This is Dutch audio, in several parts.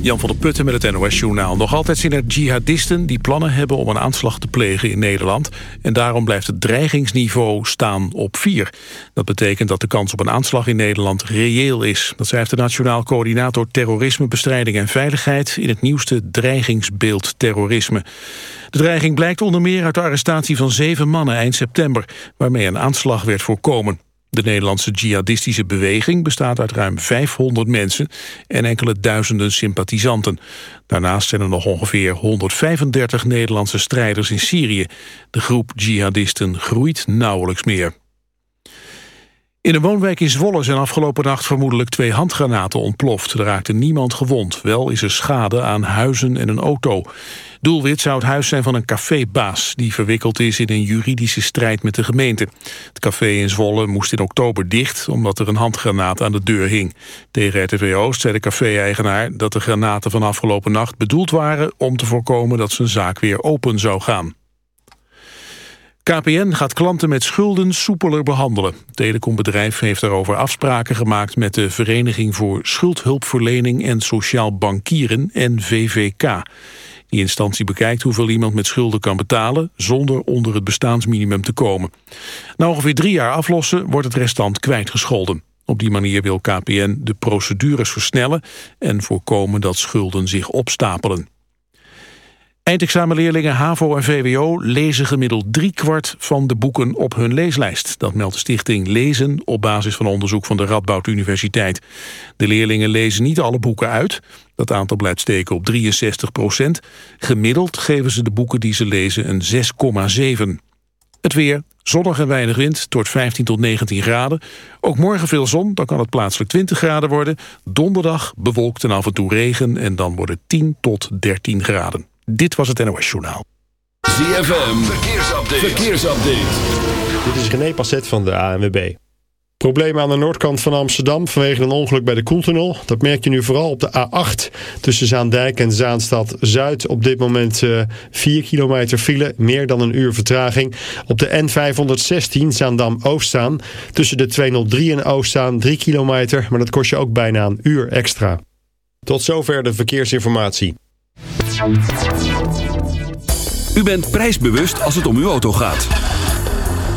Jan van der Putten met het NOS-journaal. Nog altijd zijn er jihadisten die plannen hebben om een aanslag te plegen in Nederland. En daarom blijft het dreigingsniveau staan op 4. Dat betekent dat de kans op een aanslag in Nederland reëel is. Dat schrijft de Nationaal Coördinator Terrorisme, Bestrijding en Veiligheid... in het nieuwste dreigingsbeeld terrorisme. De dreiging blijkt onder meer uit de arrestatie van zeven mannen eind september... waarmee een aanslag werd voorkomen. De Nederlandse jihadistische beweging bestaat uit ruim 500 mensen en enkele duizenden sympathisanten. Daarnaast zijn er nog ongeveer 135 Nederlandse strijders in Syrië. De groep jihadisten groeit nauwelijks meer. In een woonwijk in Zwolle zijn afgelopen nacht vermoedelijk twee handgranaten ontploft. Er raakte niemand gewond. Wel is er schade aan huizen en een auto. Doelwit zou het huis zijn van een cafébaas... die verwikkeld is in een juridische strijd met de gemeente. Het café in Zwolle moest in oktober dicht... omdat er een handgranaat aan de deur hing. Tegen RTV Oost zei de café-eigenaar... dat de granaten van afgelopen nacht bedoeld waren... om te voorkomen dat zijn zaak weer open zou gaan. KPN gaat klanten met schulden soepeler behandelen. Het telecombedrijf heeft daarover afspraken gemaakt met de Vereniging voor Schuldhulpverlening en Sociaal Bankieren en VVK. Die instantie bekijkt hoeveel iemand met schulden kan betalen zonder onder het bestaansminimum te komen. Na ongeveer drie jaar aflossen wordt het restant kwijtgescholden. Op die manier wil KPN de procedures versnellen en voorkomen dat schulden zich opstapelen. Eindexamenleerlingen HAVO en VWO lezen gemiddeld driekwart van de boeken op hun leeslijst. Dat meldt de stichting Lezen op basis van onderzoek van de Radboud Universiteit. De leerlingen lezen niet alle boeken uit. Dat aantal blijft steken op 63 procent. Gemiddeld geven ze de boeken die ze lezen een 6,7. Het weer, zonnig en weinig wind, tot 15 tot 19 graden. Ook morgen veel zon, dan kan het plaatselijk 20 graden worden. Donderdag bewolkt en af en toe regen en dan worden 10 tot 13 graden. Dit was het NOS Journaal. ZFM, verkeersupdate. verkeersupdate. Dit is René Passet van de ANWB. Problemen aan de noordkant van Amsterdam vanwege een ongeluk bij de Koentunnel. Dat merk je nu vooral op de A8 tussen Zaandijk en Zaanstad Zuid. Op dit moment uh, eh, 4 kilometer file, meer dan een uur vertraging. Op de N516 Zaandam Oostzaan tussen de 203 en Oostzaan 3 kilometer. Maar dat kost je ook bijna een uur extra. Tot zover de verkeersinformatie. U bent prijsbewust als het om uw auto gaat.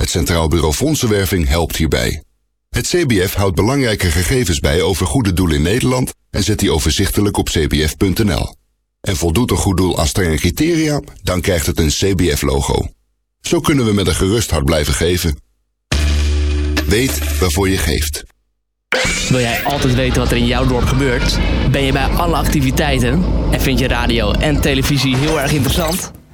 Het Centraal Bureau Fondsenwerving helpt hierbij. Het CBF houdt belangrijke gegevens bij over goede doelen in Nederland en zet die overzichtelijk op cbf.nl. En voldoet een goed doel aan strenge criteria, dan krijgt het een CBF-logo. Zo kunnen we met een gerust hart blijven geven. Weet waarvoor je geeft. Wil jij altijd weten wat er in jouw dorp gebeurt? Ben je bij alle activiteiten? En vind je radio en televisie heel erg interessant?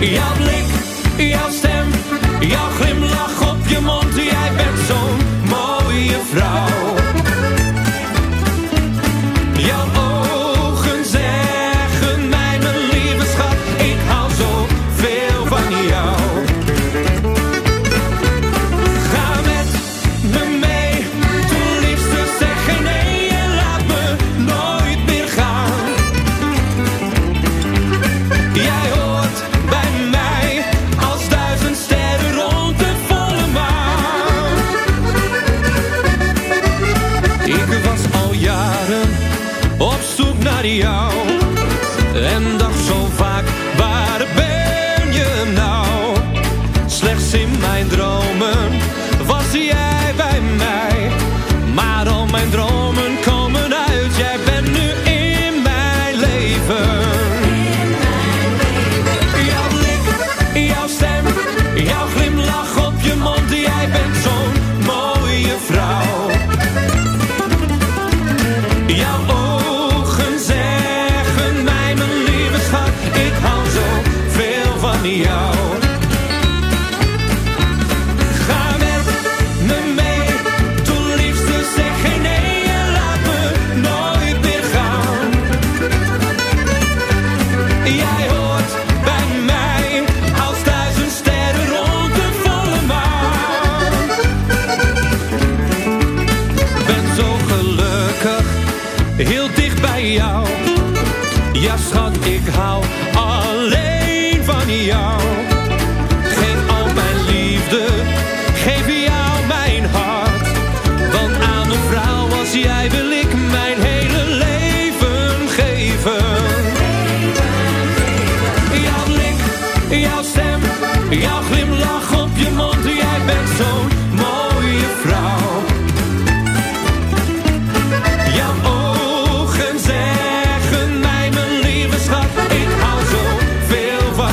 Jouw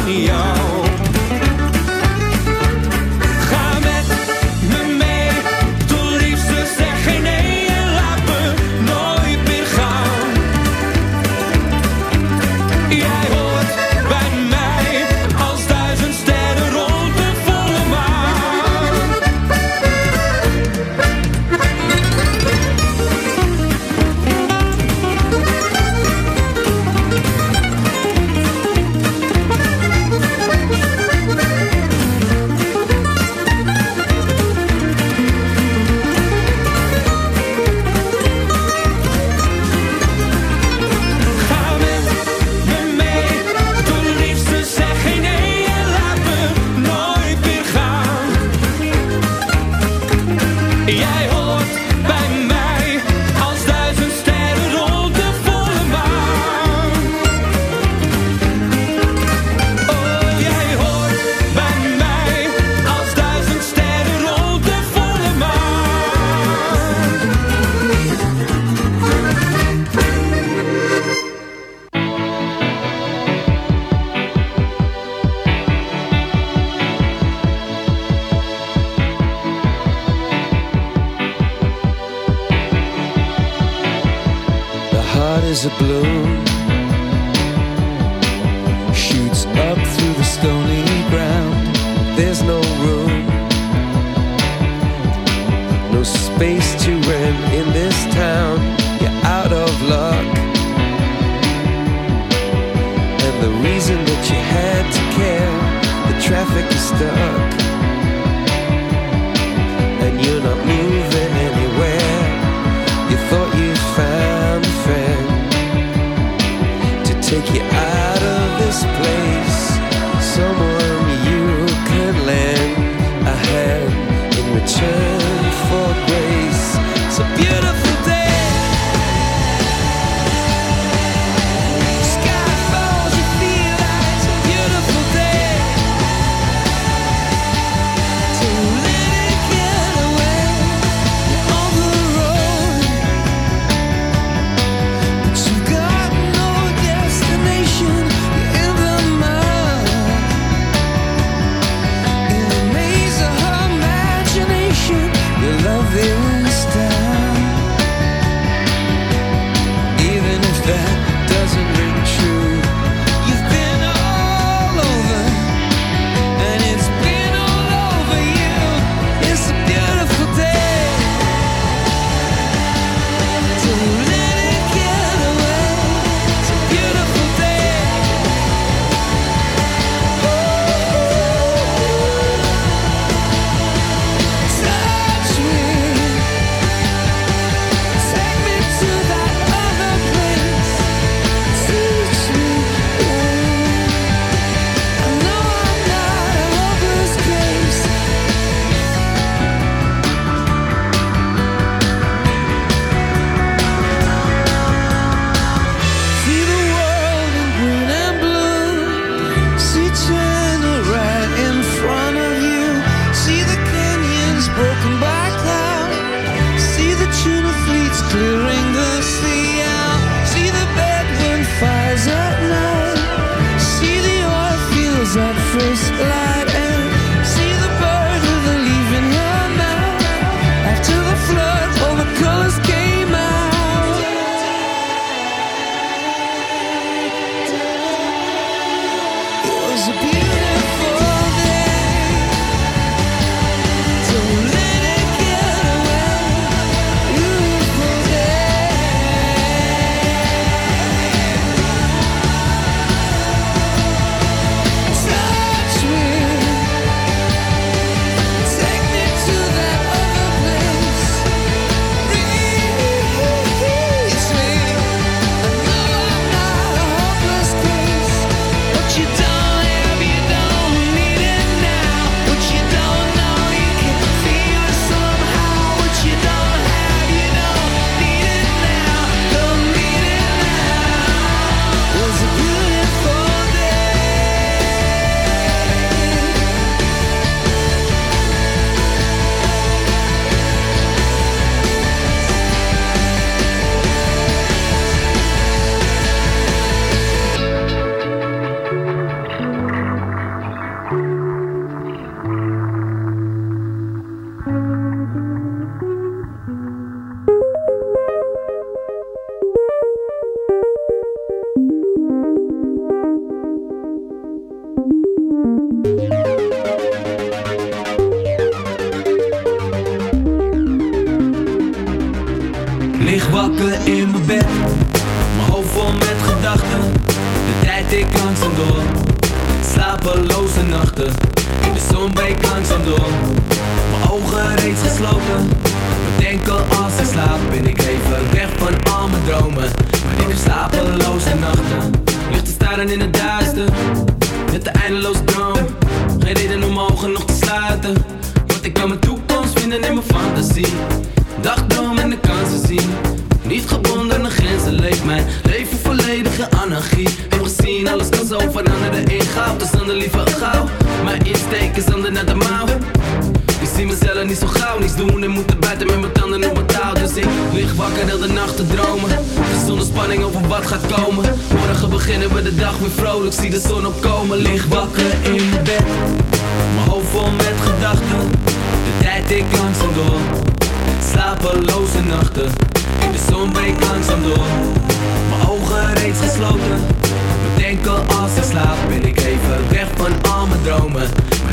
veel at first light slaap, ben ik even weg van al mijn dromen. Maar ik heb slapeloze nachten, ligt te staren in het duister. Met de eindeloze droom, geen reden om ogen nog te sluiten. Want ik kan mijn toekomst vinden in mijn fantasie. Dagdroom en de kansen zien. Niet gebonden aan grenzen leeft mijn leven volledige anarchie. Heb gezien, alles kan zo veranderen in goud. Dus dan de liever gauw. Mijn insteek is ander naar de mouw. Ik zie mezelf niet zo gauw niets doen en moeten Ik lig wakker heel de nacht te dromen. Zonder spanning over wat gaat komen. Morgen beginnen we de dag weer vrolijk. Zie de zon opkomen. Lig wakker in mijn bed. Mijn hoofd vol met gedachten. De tijd ik langzaam door. Slapeloze nachten. In de zon breekt langzaam door. Mijn ogen reeds gesloten. Bedenken als ik slaap. Ben ik even weg van al mijn dromen.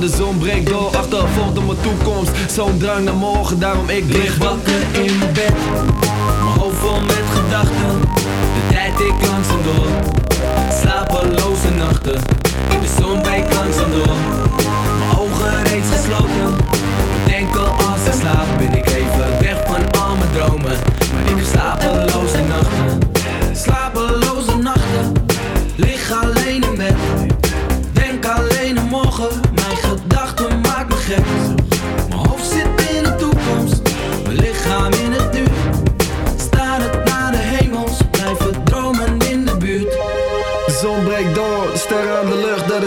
de zon breekt door. Achtervolgd op mijn toekomst, zo'n drang naar morgen. Daarom ik lig wakker in mijn bed. Mijn hoofd vol met gedachten. De tijd ik langzaam door. Slapeloze nachten. In de zon breekt langzaam door.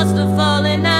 cost of falling out.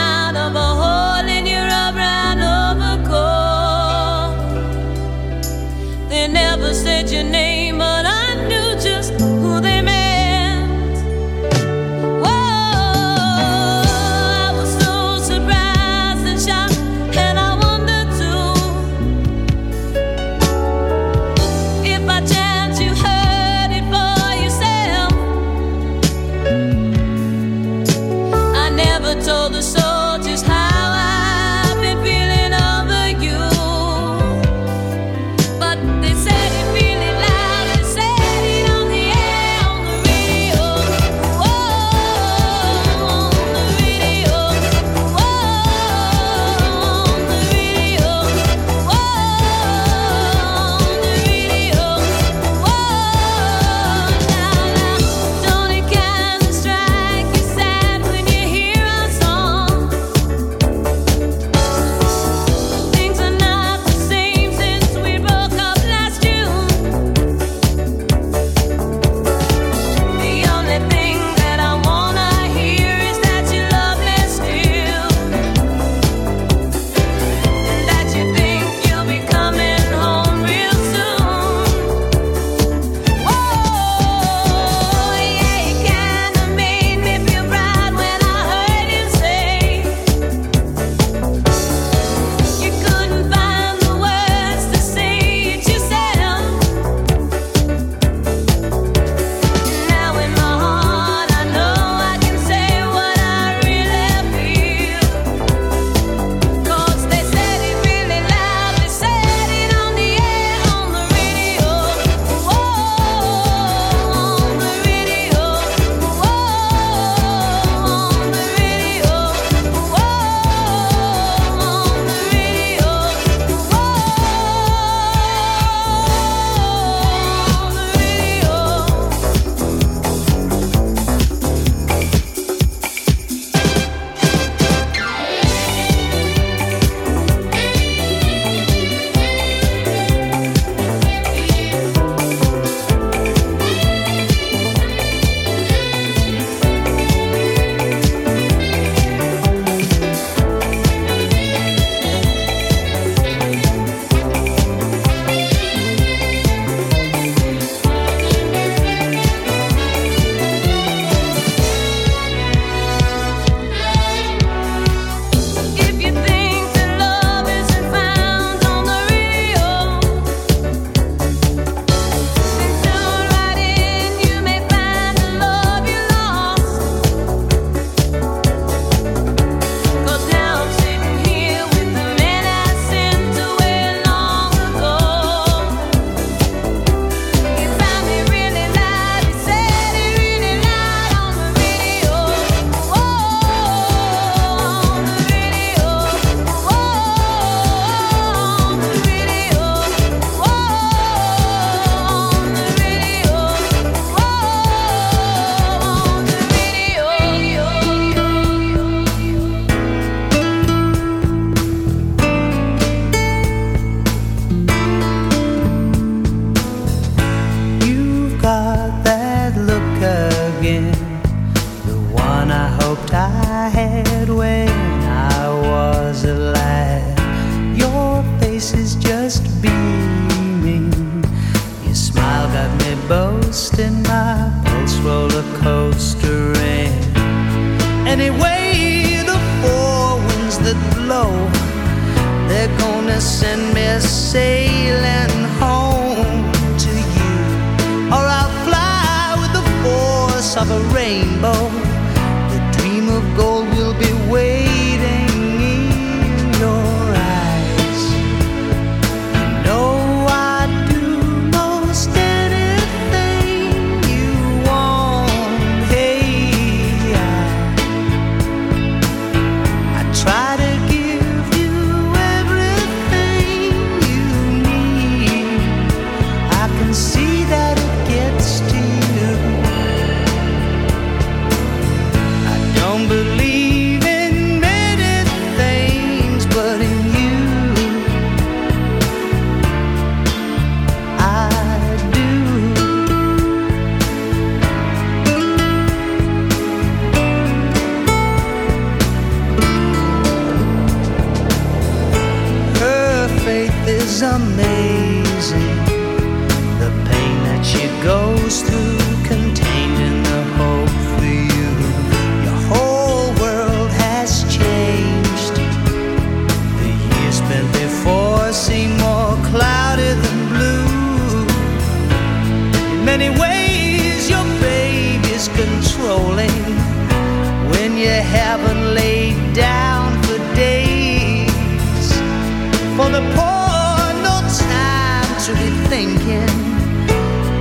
the poor, no time to be thinking.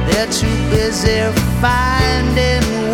They're too busy finding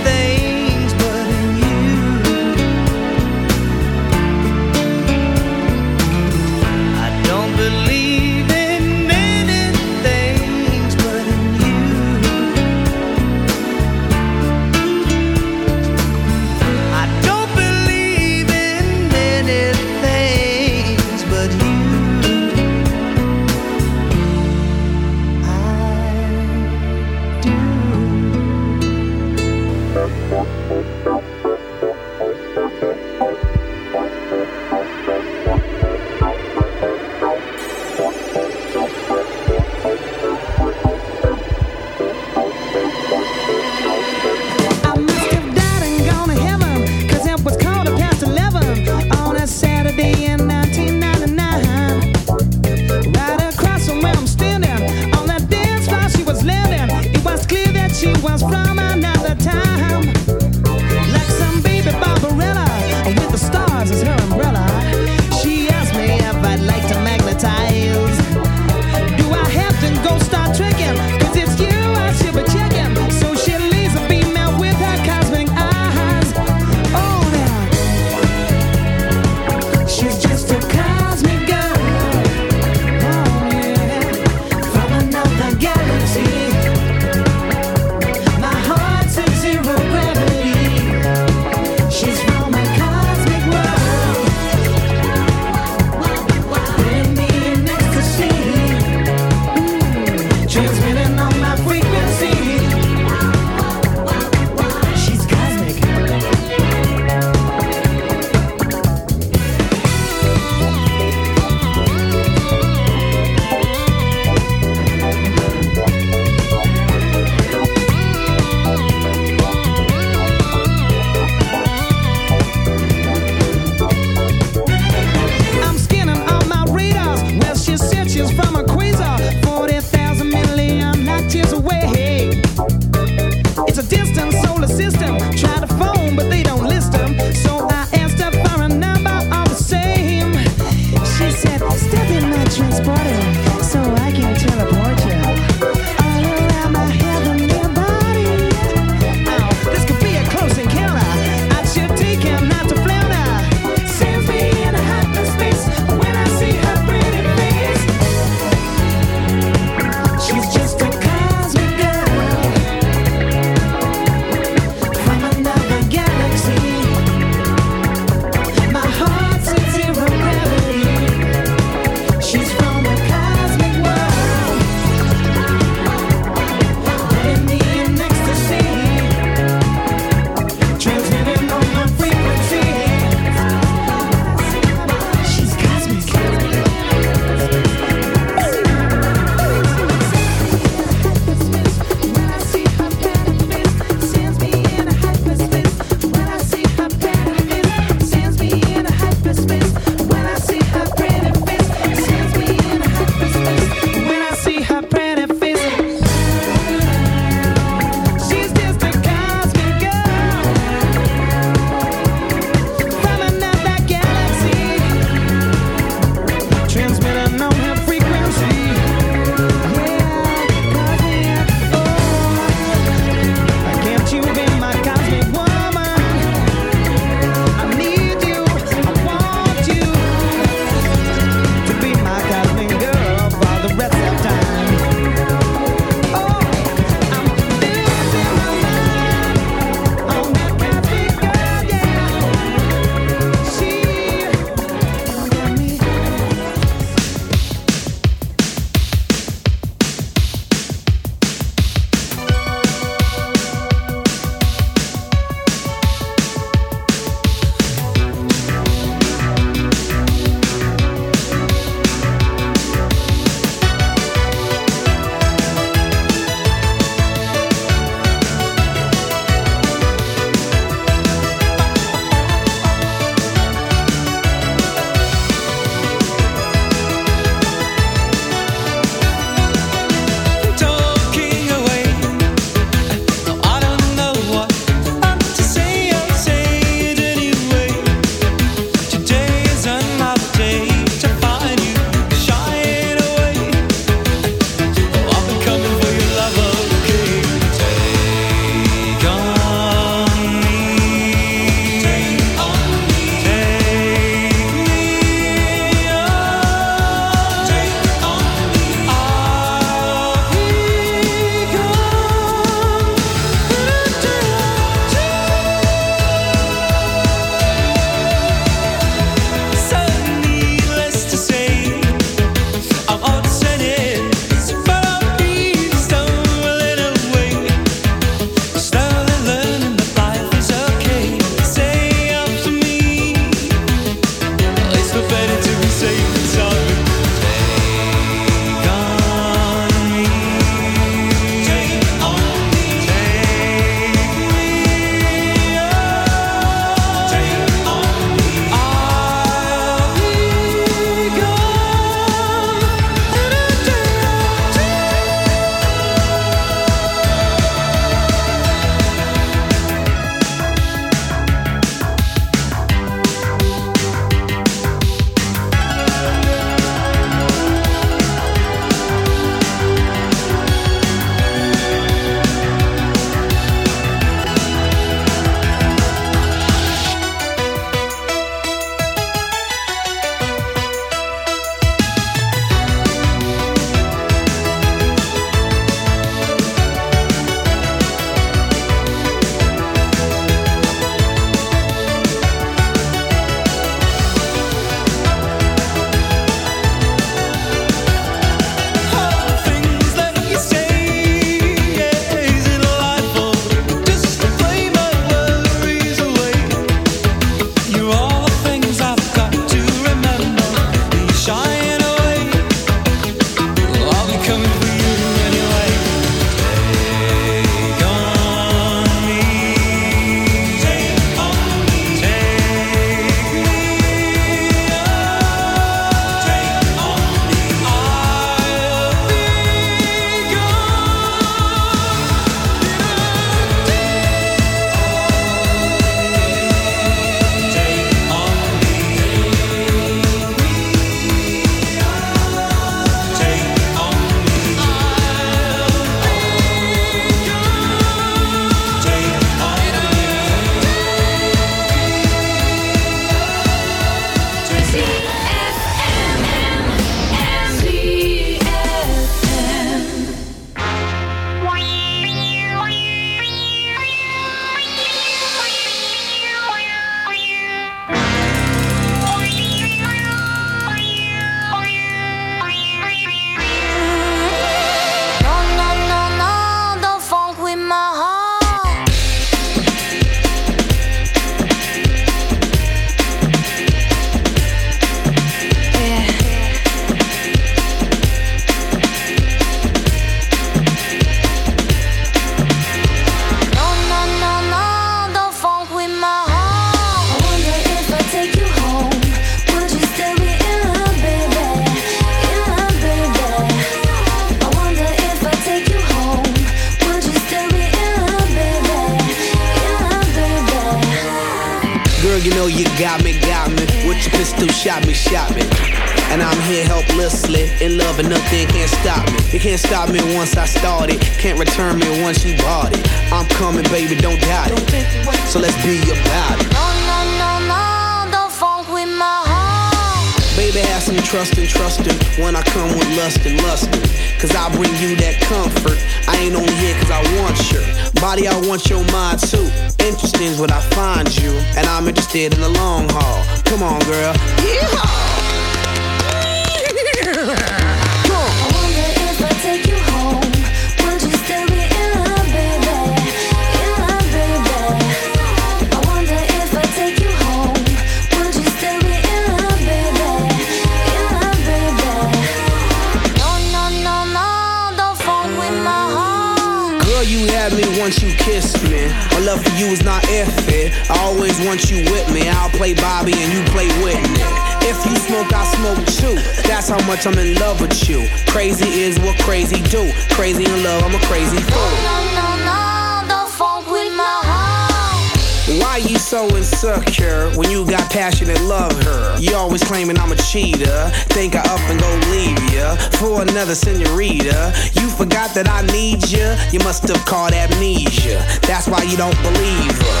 much I'm in love with you. Crazy is what crazy do. Crazy in love, I'm a crazy fool. No, no, no, don't funk with my heart. Why you so insecure when you got passion and love her? You always claiming I'm a cheater. Think I up and go leave ya for another senorita. You forgot that I need ya. You must have caught amnesia. That's why you don't believe her.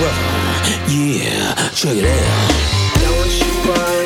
Well, yeah, check it out. Don't you worry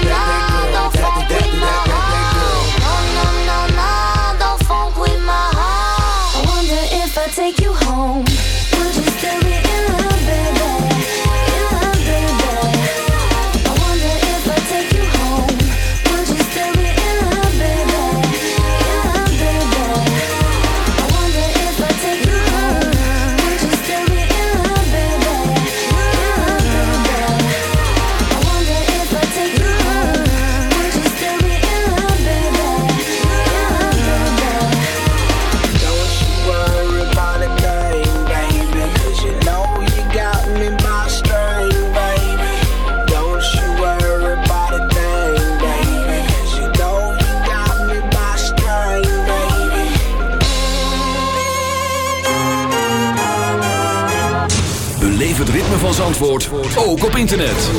ritme van Zandvoort ook op internet.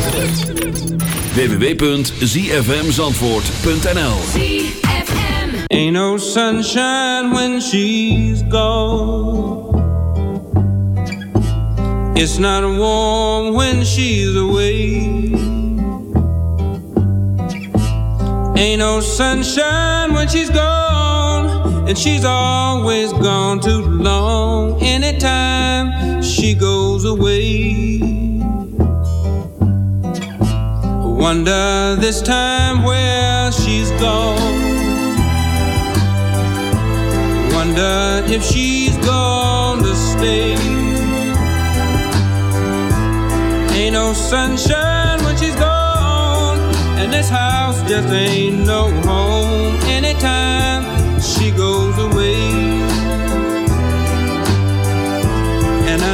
www.zfmzandvoort.nl Ain't no sunshine when she's gone. It's not warm when she's away. Ain't no sunshine when she's gone. And she's always gone too long. Anytime she goes away. Wonder this time where she's gone. Wonder if she's gonna stay. Ain't no sunshine when she's gone, and this house just ain't no home anytime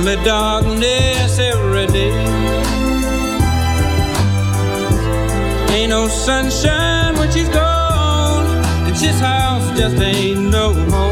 Only darkness every day. Ain't no sunshine when she's gone. And this house just ain't no home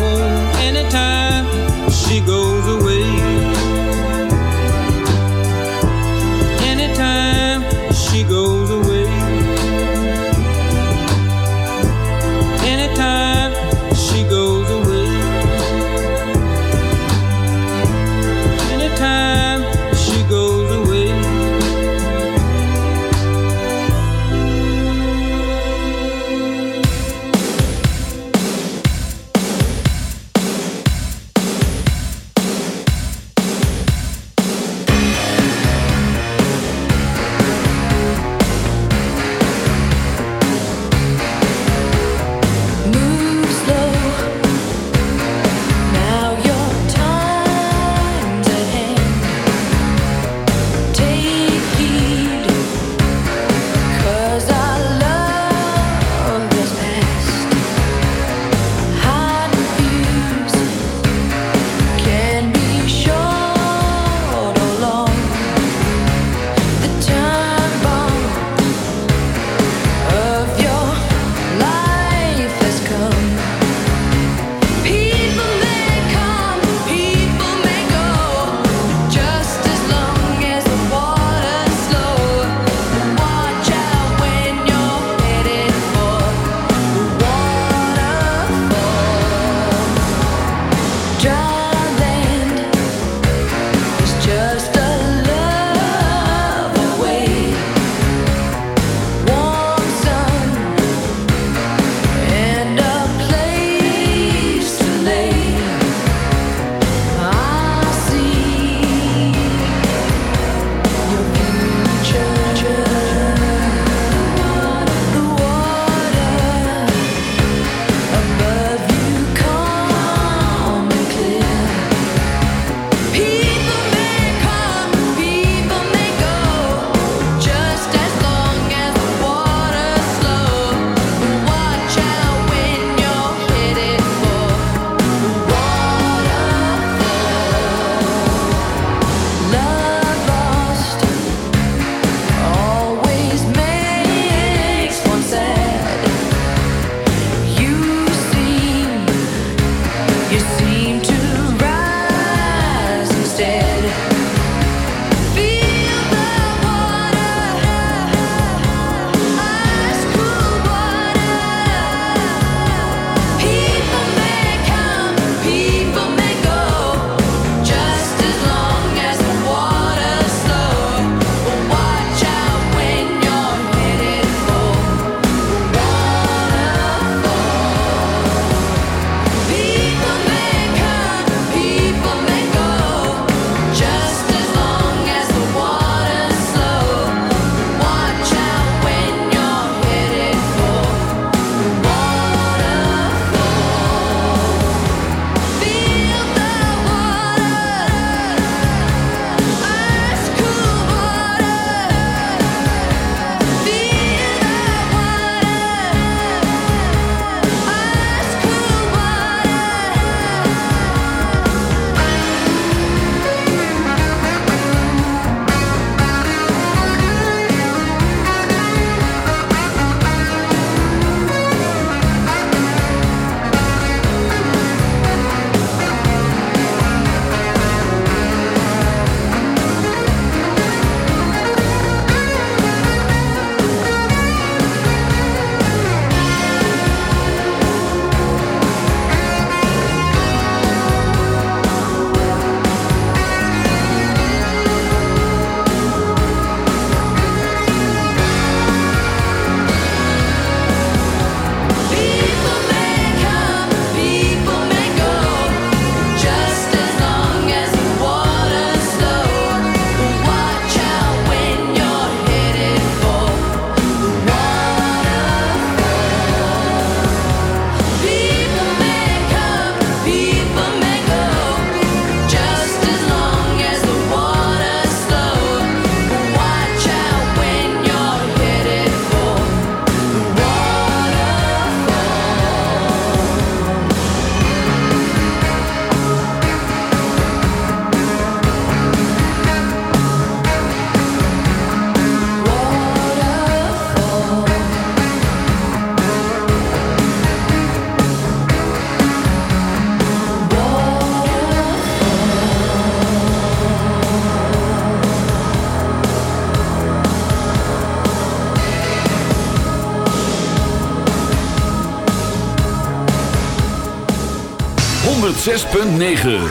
106.9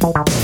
Bye.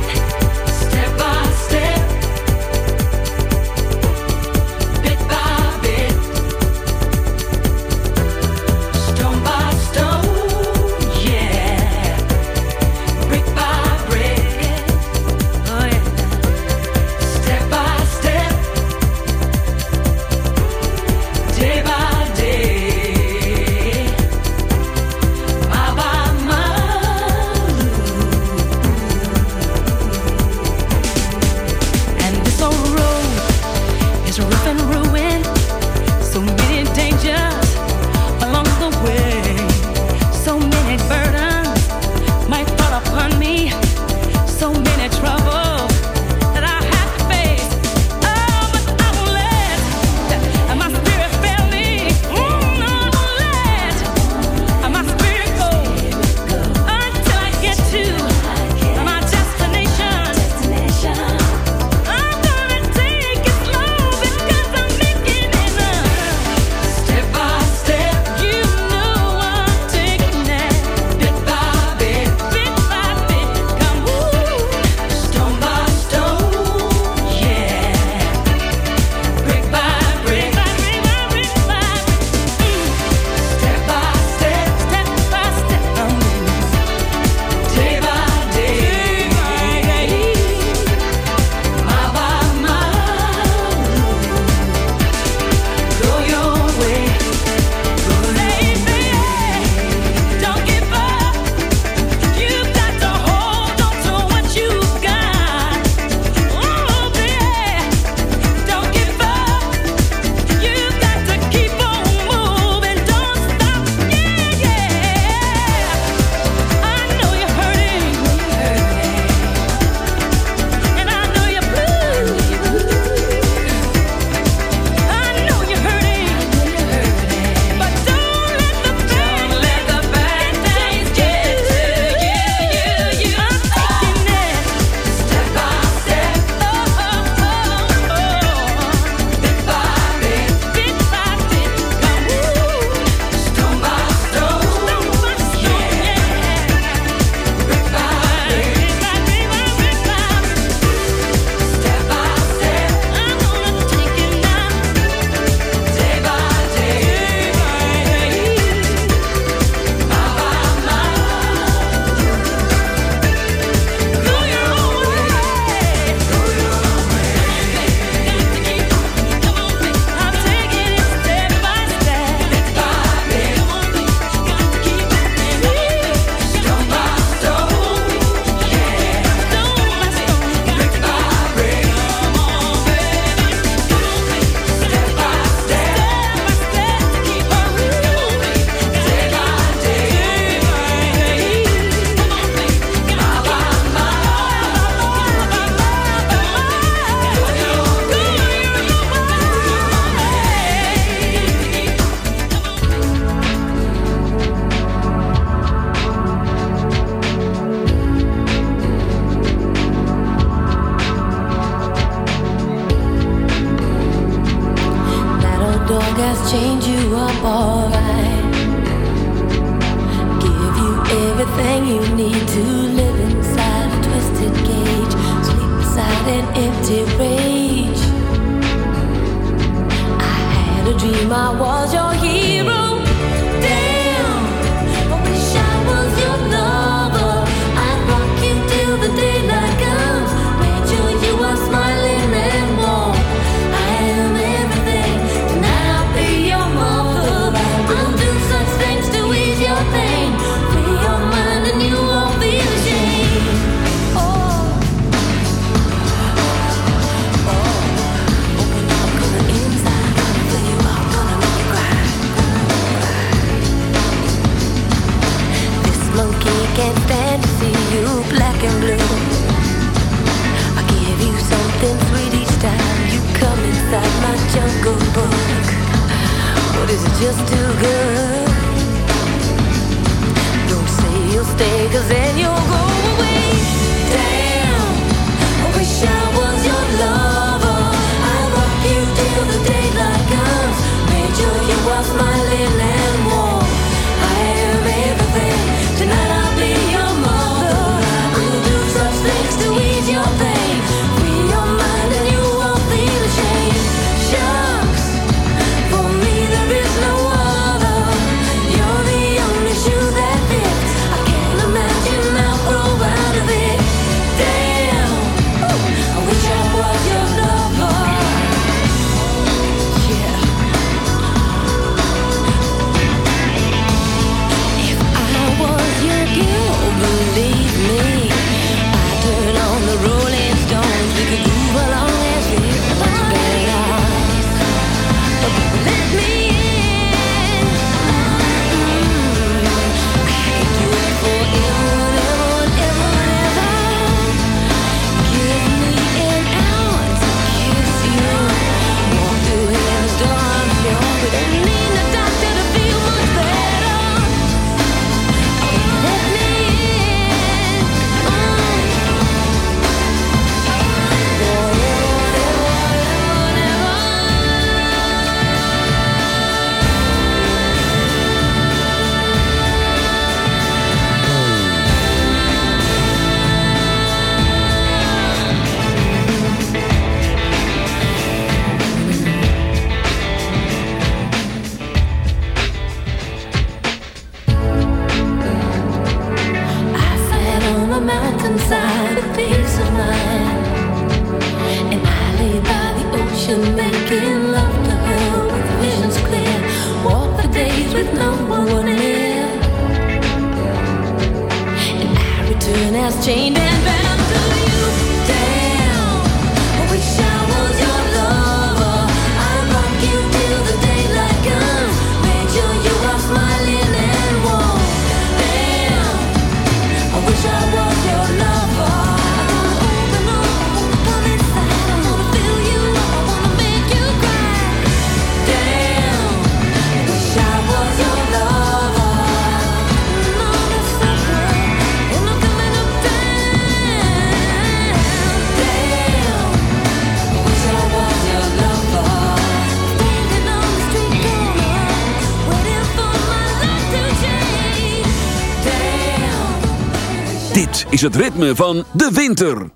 is het ritme van de winter.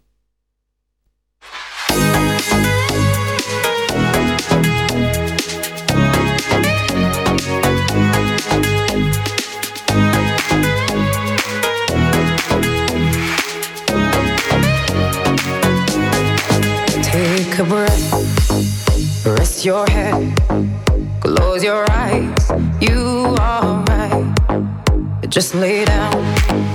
Take a breath, rest your head, close your eyes, you are right. Just lay down.